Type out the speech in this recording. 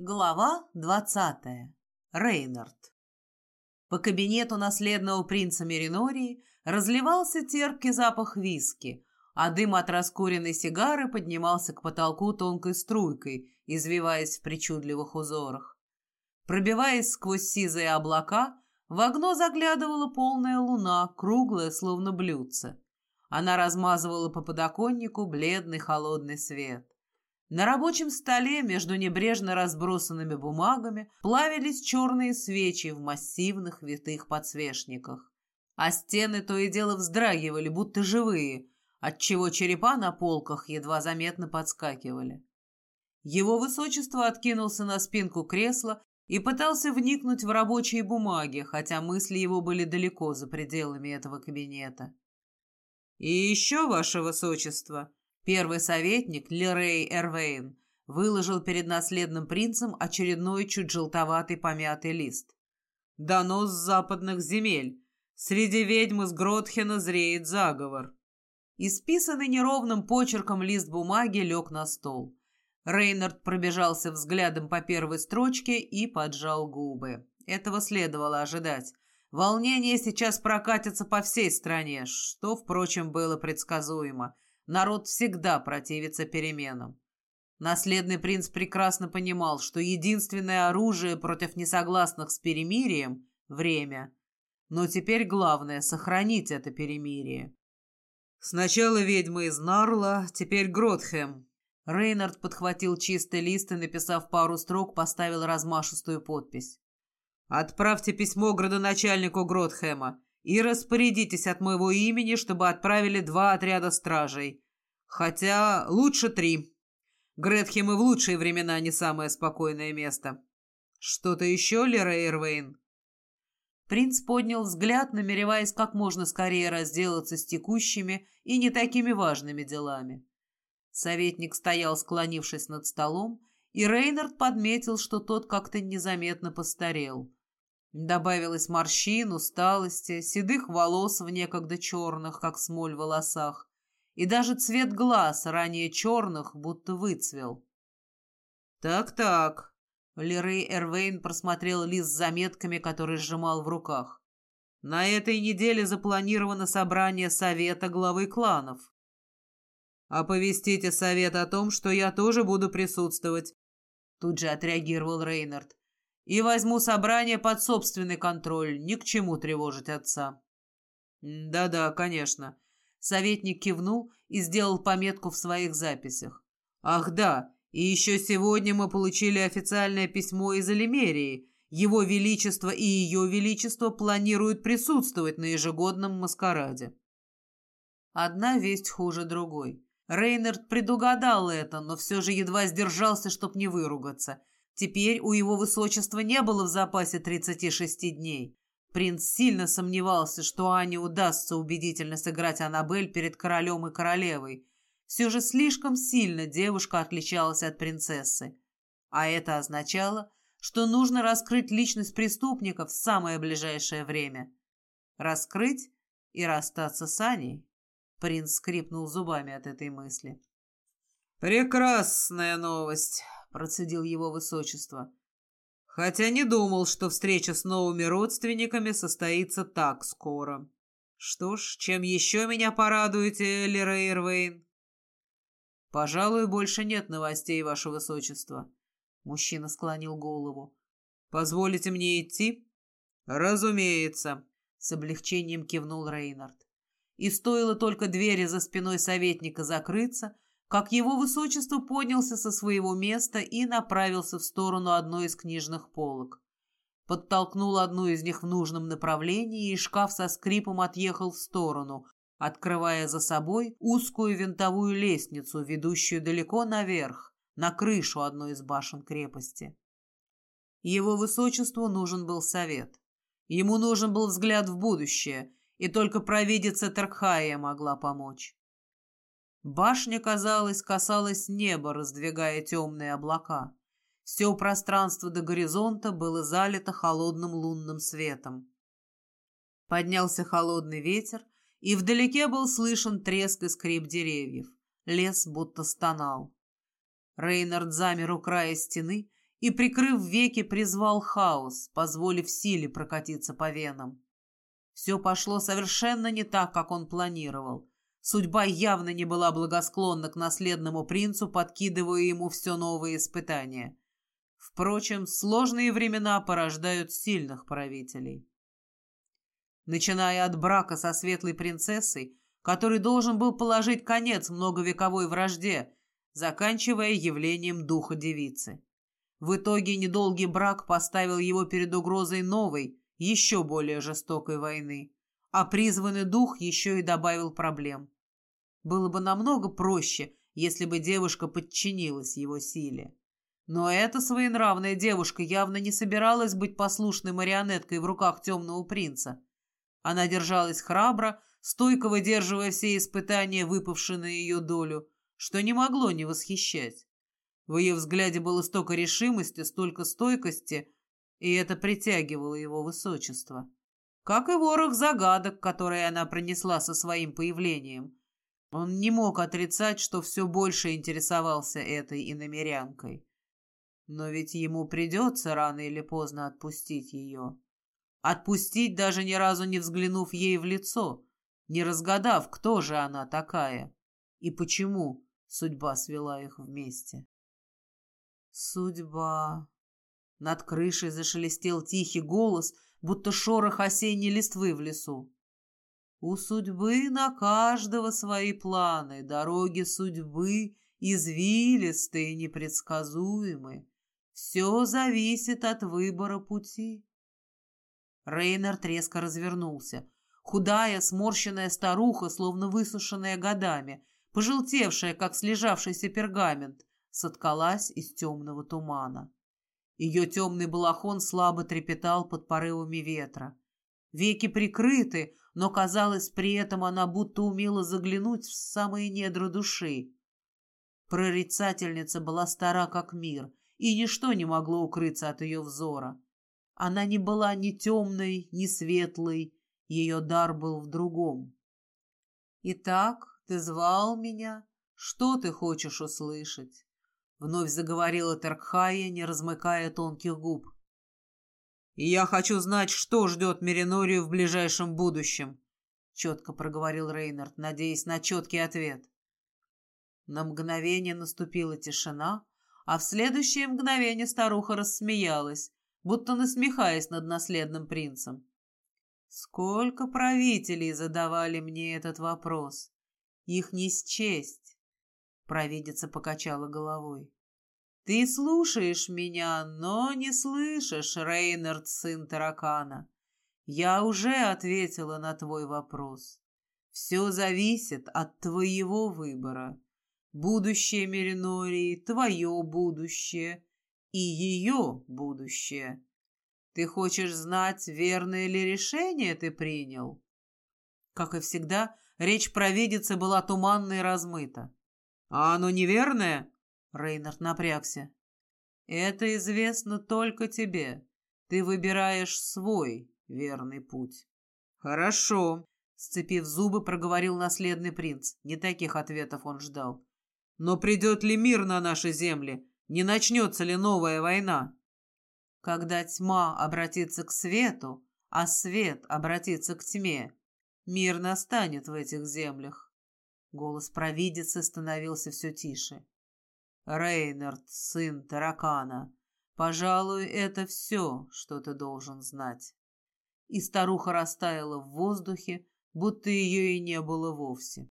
Глава двадцатая. Рейнард. По кабинету наследного принца Меринории разливался терпкий запах виски, а дым от раскуренной сигары поднимался к потолку тонкой струйкой, извиваясь в причудливых узорах. Пробиваясь сквозь сизые облака, в окно заглядывала полная луна, круглая, словно блюдце. Она размазывала по подоконнику бледный холодный свет. На рабочем столе между небрежно разбросанными бумагами плавились черные свечи в массивных витых подсвечниках. А стены то и дело вздрагивали, будто живые, отчего черепа на полках едва заметно подскакивали. Его высочество откинулся на спинку кресла и пытался вникнуть в рабочие бумаги, хотя мысли его были далеко за пределами этого кабинета. «И еще, ваше высочество», Первый советник Лерей Эрвейн выложил перед наследным принцем очередной чуть желтоватый помятый лист. «Донос западных земель. Среди ведьм из Гротхена зреет заговор». Исписанный неровным почерком лист бумаги лег на стол. Рейнард пробежался взглядом по первой строчке и поджал губы. Этого следовало ожидать. Волнение сейчас прокатится по всей стране, что, впрочем, было предсказуемо – Народ всегда противится переменам. Наследный принц прекрасно понимал, что единственное оружие против несогласных с перемирием – время. Но теперь главное – сохранить это перемирие. Сначала ведьма из Нарла, теперь Гротхэм. Рейнард подхватил чистый лист и, написав пару строк, поставил размашистую подпись. «Отправьте письмо градоначальнику Гротхэма и распорядитесь от моего имени, чтобы отправили два отряда стражей. Хотя лучше три. Гретхем и в лучшие времена не самое спокойное место. Что-то еще, Лера Эрвейн?» Принц поднял взгляд, намереваясь как можно скорее разделаться с текущими и не такими важными делами. Советник стоял, склонившись над столом, и Рейнард подметил, что тот как-то незаметно постарел. Добавилось морщин, усталости, седых волос в некогда черных, как смоль волосах, и даже цвет глаз, ранее черных, будто выцвел. «Так-так», — Лерей Эрвейн просмотрел лист с заметками, который сжимал в руках. «На этой неделе запланировано собрание совета главы кланов. Оповестите совет о том, что я тоже буду присутствовать», — тут же отреагировал Рейнард и возьму собрание под собственный контроль, ни к чему тревожить отца». «Да-да, конечно». Советник кивнул и сделал пометку в своих записях. «Ах да, и еще сегодня мы получили официальное письмо из Алимерии. Его Величество и Ее Величество планируют присутствовать на ежегодном маскараде». Одна весть хуже другой. Рейнард предугадал это, но все же едва сдержался, чтоб не выругаться – Теперь у его высочества не было в запасе 36 дней. Принц сильно сомневался, что Ане удастся убедительно сыграть Аннабель перед королем и королевой. Все же слишком сильно девушка отличалась от принцессы. А это означало, что нужно раскрыть личность преступника в самое ближайшее время. Раскрыть и расстаться с Аней. Принц скрипнул зубами от этой мысли. «Прекрасная новость!» — процедил его высочество. «Хотя не думал, что встреча с новыми родственниками состоится так скоро. Что ж, чем еще меня порадуете, Эллира Ирвейн?» «Пожалуй, больше нет новостей, ваше высочество». Мужчина склонил голову. «Позволите мне идти?» «Разумеется», — с облегчением кивнул Рейнард. И стоило только двери за спиной советника закрыться, как его высочество поднялся со своего места и направился в сторону одной из книжных полок. Подтолкнул одну из них в нужном направлении, и шкаф со скрипом отъехал в сторону, открывая за собой узкую винтовую лестницу, ведущую далеко наверх, на крышу одной из башен крепости. Его высочеству нужен был совет. Ему нужен был взгляд в будущее, и только провидица Таркхая могла помочь. Башня, казалось, касалась неба, раздвигая темные облака. Все пространство до горизонта было залито холодным лунным светом. Поднялся холодный ветер, и вдалеке был слышен треск и скрип деревьев. Лес будто стонал. Рейнард замер у края стены и, прикрыв веки, призвал хаос, позволив силе прокатиться по венам. Все пошло совершенно не так, как он планировал. Судьба явно не была благосклонна к наследному принцу, подкидывая ему все новые испытания. Впрочем, сложные времена порождают сильных правителей. Начиная от брака со светлой принцессой, который должен был положить конец многовековой вражде, заканчивая явлением духа девицы. В итоге недолгий брак поставил его перед угрозой новой, еще более жестокой войны, а призванный дух еще и добавил проблем. Было бы намного проще, если бы девушка подчинилась его силе. Но эта своенравная девушка явно не собиралась быть послушной марионеткой в руках темного принца. Она держалась храбро, стойко выдерживая все испытания, выпавшие на ее долю, что не могло не восхищать. В ее взгляде было столько решимости, столько стойкости, и это притягивало его высочество. Как и ворох загадок, которые она принесла со своим появлением. Он не мог отрицать, что все больше интересовался этой иномерянкой. Но ведь ему придется рано или поздно отпустить ее. Отпустить, даже ни разу не взглянув ей в лицо, не разгадав, кто же она такая и почему судьба свела их вместе. Судьба. Над крышей зашелестел тихий голос, будто шорох осенней листвы в лесу. У судьбы на каждого свои планы, дороги судьбы извилистые, непредсказуемые. Все зависит от выбора пути. Рейнард резко развернулся. Худая, сморщенная старуха, словно высушенная годами, пожелтевшая, как слежавшийся пергамент, соткалась из темного тумана. Ее темный балахон слабо трепетал под порывами ветра. Веки прикрыты, но, казалось, при этом она будто умела заглянуть в самые недра души. Прорицательница была стара как мир, и ничто не могло укрыться от ее взора. Она не была ни темной, ни светлой, ее дар был в другом. «Итак, ты звал меня? Что ты хочешь услышать?» Вновь заговорила Теркхая, не размыкая тонких губ. «И я хочу знать, что ждет Меринорию в ближайшем будущем», четко проговорил Рейнард, надеясь на четкий ответ. На мгновение наступила тишина, а в следующее мгновение старуха рассмеялась, будто насмехаясь над наследным принцем. Сколько правителей задавали мне этот вопрос. Их не счесть. Провидица покачала головой. Ты слушаешь меня, но не слышишь, Рейнард, сын таракана. Я уже ответила на твой вопрос. Все зависит от твоего выбора. Будущее Меринории, твое будущее и ее будущее. Ты хочешь знать, верное ли решение ты принял? Как и всегда, речь провидицы была туманна и размыта. А оно неверное? Рейнард напрягся. Это известно только тебе. Ты выбираешь свой верный путь. Хорошо, сцепив зубы, проговорил наследный принц. Не таких ответов он ждал. Но придет ли мир на наши земли? Не начнется ли новая война? Когда тьма обратится к свету, а свет обратится к тьме, мир настанет в этих землях. Голос провидицы становился все тише. Рейнард, сын таракана, пожалуй, это все, что ты должен знать. И старуха растаяла в воздухе, будто ее и не было вовсе.